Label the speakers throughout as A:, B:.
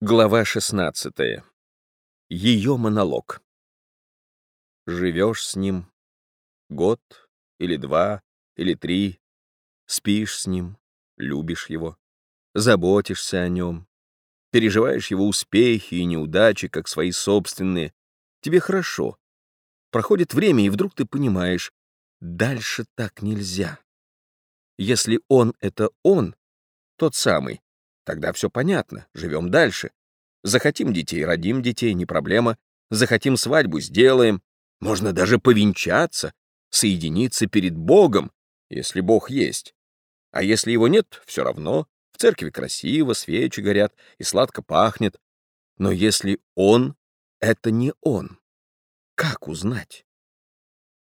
A: Глава 16. Ее монолог. Живешь с ним год или два или три, спишь с ним, любишь его, заботишься о нем, переживаешь его успехи и неудачи, как свои собственные. Тебе хорошо. Проходит время, и вдруг ты понимаешь, дальше так нельзя. Если он — это он, тот самый, Тогда все понятно, живем дальше. Захотим детей, родим детей, не проблема. Захотим свадьбу, сделаем. Можно даже повенчаться, соединиться перед Богом, если Бог есть. А если его нет, все равно. В церкви красиво, свечи горят и сладко пахнет. Но если он — это не он, как узнать?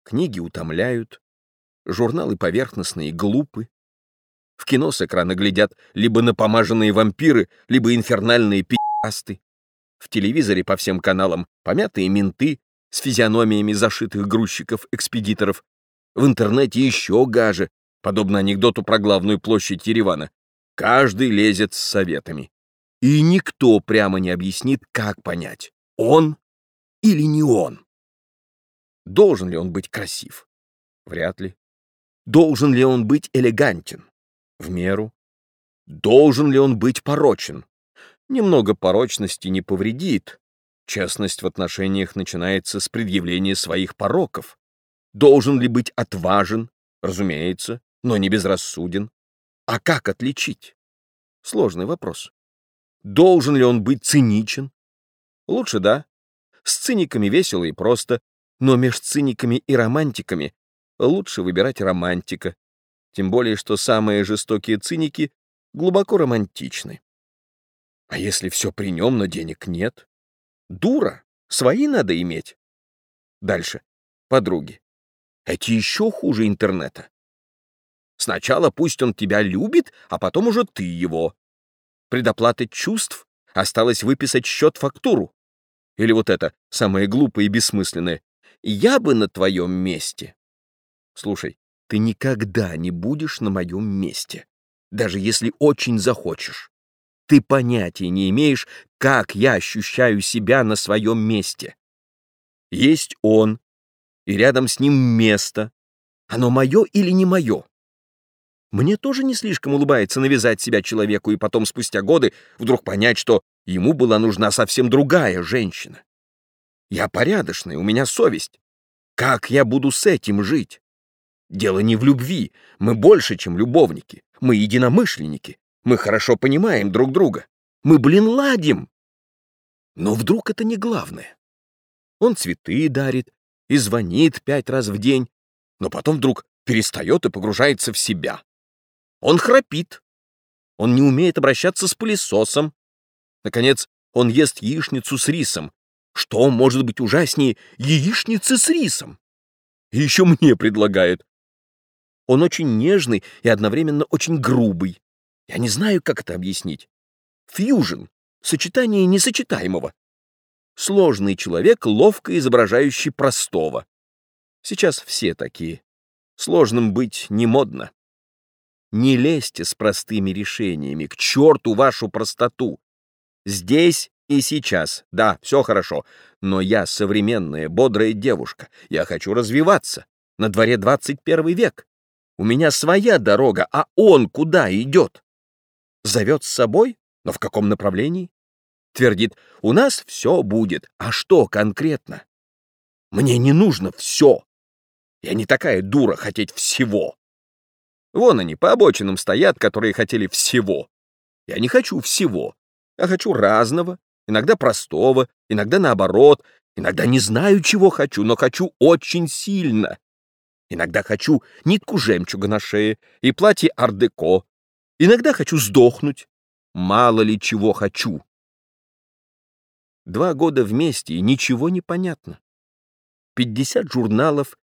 A: Книги утомляют, журналы поверхностные, глупы, в кино с экрана глядят либо напомаженные вампиры, либо инфернальные пи***асты. В телевизоре по всем каналам помятые менты с физиономиями зашитых грузчиков-экспедиторов. В интернете еще гаже, подобно анекдоту про главную площадь Еревана. Каждый лезет с советами. И никто прямо не объяснит, как понять, он или не он. Должен ли он быть красив? Вряд ли. Должен ли он быть элегантен? В меру. Должен ли он быть порочен? Немного порочности не повредит. Честность в отношениях начинается с предъявления своих пороков. Должен ли быть отважен? Разумеется, но не безрассуден. А как отличить? Сложный вопрос. Должен ли он быть циничен? Лучше да. С циниками весело и просто, но меж циниками и романтиками лучше выбирать романтика, тем более, что самые жестокие циники глубоко романтичны. А если все при нем, но денег нет? Дура, свои надо иметь. Дальше. Подруги. Эти еще хуже интернета. Сначала пусть он тебя любит, а потом уже ты его. Предоплаты чувств осталось выписать счет-фактуру. Или вот это, самое глупое и бессмысленное. Я бы на твоем месте. Слушай, ты никогда не будешь на моем месте, даже если очень захочешь. Ты понятия не имеешь, как я ощущаю себя на своем месте. Есть он, и рядом с ним место. Оно мое или не мое? Мне тоже не слишком улыбается навязать себя человеку и потом, спустя годы, вдруг понять, что ему была нужна совсем другая женщина. Я порядочный, у меня совесть. Как я буду с этим жить? Дело не в любви. Мы больше, чем любовники. Мы единомышленники. Мы хорошо понимаем друг друга. Мы, блин, ладим. Но вдруг это не главное. Он цветы дарит и звонит пять раз в день, но потом вдруг перестает и погружается в себя. Он храпит. Он не умеет обращаться с пылесосом. Наконец, он ест яичницу с рисом. Что может быть ужаснее яичницы с рисом? И еще мне предлагает. Он очень нежный и одновременно очень грубый. Я не знаю, как это объяснить. Фьюжн — сочетание несочетаемого. Сложный человек, ловко изображающий простого. Сейчас все такие. Сложным быть не модно. Не лезьте с простыми решениями, к черту вашу простоту. Здесь и сейчас, да, все хорошо, но я современная, бодрая девушка, я хочу развиваться. На дворе 21 век. У меня своя дорога, а он куда идет? Зовет с собой? Но в каком направлении? Твердит, у нас все будет. А что конкретно? Мне не нужно все. Я не такая дура хотеть всего. Вон они по обочинам стоят, которые хотели всего. Я не хочу всего. Я хочу разного, иногда простого, иногда наоборот, иногда не знаю, чего хочу, но хочу очень сильно. Иногда хочу нитку жемчуга на шее и платье ардеко. Иногда хочу сдохнуть. Мало ли чего хочу. Два года вместе, и ничего не понятно. Пятьдесят журналов,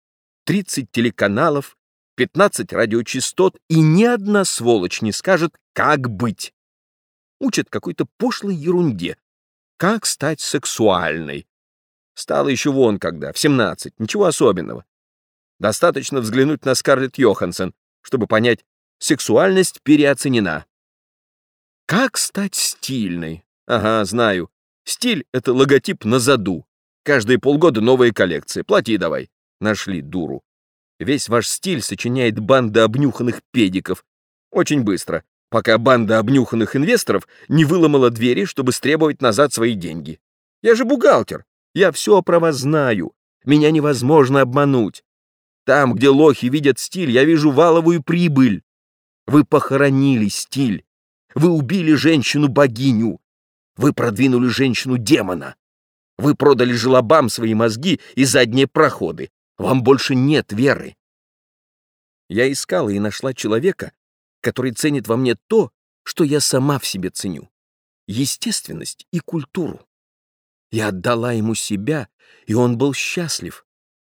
A: тридцать телеканалов, пятнадцать радиочастот, и ни одна сволочь не скажет, как быть. Учат какой-то пошлой ерунде. Как стать сексуальной. Стало еще вон когда, в семнадцать, ничего особенного. Достаточно взглянуть на Скарлетт Йоханссон, чтобы понять, сексуальность переоценена. Как стать стильной? Ага, знаю. Стиль — это логотип на заду. Каждые полгода новые коллекции. Плати давай. Нашли дуру. Весь ваш стиль сочиняет банда обнюханных педиков. Очень быстро, пока банда обнюханных инвесторов не выломала двери, чтобы стребовать назад свои деньги. Я же бухгалтер. Я все про вас знаю. Меня невозможно обмануть. Там, где лохи видят стиль, я вижу валовую прибыль. Вы похоронили стиль. Вы убили женщину-богиню. Вы продвинули женщину-демона. Вы продали желобам свои мозги и задние проходы. Вам больше нет веры. Я искала и нашла человека, который ценит во мне то, что я сама в себе ценю. Естественность и культуру. Я отдала ему себя, и он был счастлив.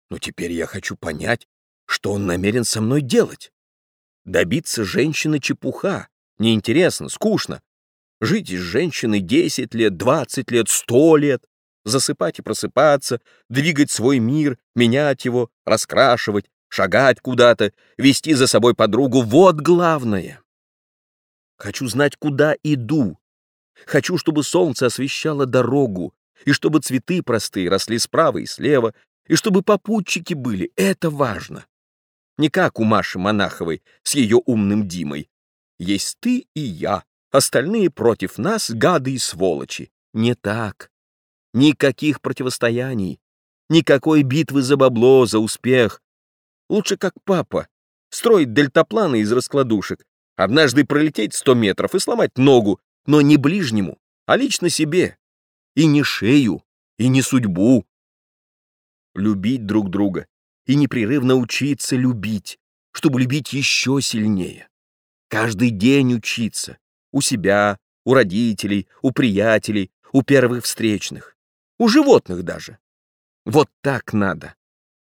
A: Но теперь я хочу понять, что он намерен со мной делать. Добиться женщины чепуха. Неинтересно, скучно. Жить с женщиной 10 лет, 20 лет, 100 лет засыпать и просыпаться, двигать свой мир, менять его, раскрашивать, шагать куда-то, вести за собой подругу — вот главное. Хочу знать, куда иду. Хочу, чтобы солнце освещало дорогу, и чтобы цветы простые росли справа и слева, и чтобы попутчики были. Это важно. Не как у Маши Монаховой с ее умным Димой. Есть ты и я, остальные против нас гады и сволочи. Не так. Никаких противостояний, никакой битвы за бабло, за успех. Лучше как папа, строить дельтапланы из раскладушек, однажды пролететь сто метров и сломать ногу, но не ближнему, а лично себе. И не шею, и не судьбу. Любить друг друга и непрерывно учиться любить, чтобы любить еще сильнее. Каждый день учиться. У себя, у родителей, у приятелей, у первых встречных у животных даже. Вот так надо.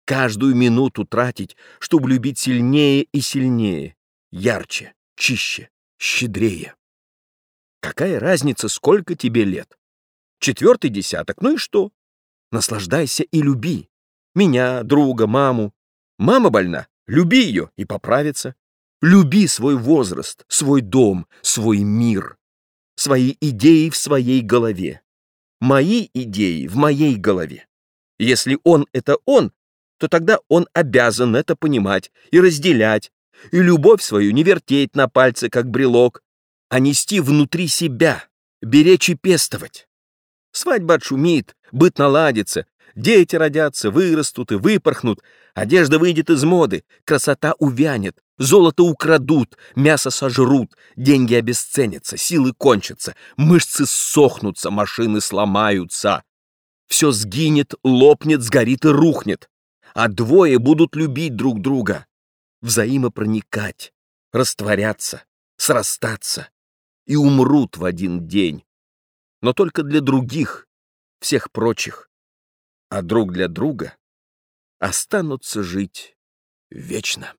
A: Каждую минуту тратить, чтобы любить сильнее и сильнее, ярче, чище, щедрее. Какая разница, сколько тебе лет? Четвертый десяток, ну и что? Наслаждайся и люби. Меня, друга, маму. Мама больна, люби ее и поправится. Люби свой возраст, свой дом, свой мир, свои идеи в своей голове мои идеи в моей голове. Если он — это он, то тогда он обязан это понимать и разделять, и любовь свою не вертеть на пальце, как брелок, а нести внутри себя, беречь и пестовать. Свадьба отшумит, быт наладится, дети родятся, вырастут и выпорхнут, одежда выйдет из моды, красота увянет, Золото украдут, мясо сожрут, деньги обесценятся, силы кончатся, мышцы сохнутся, машины сломаются. Все сгинет, лопнет, сгорит и рухнет. А двое будут любить друг друга, взаимопроникать, растворяться, срастаться и умрут в один день. Но только для других, всех прочих. А друг для друга останутся жить вечно.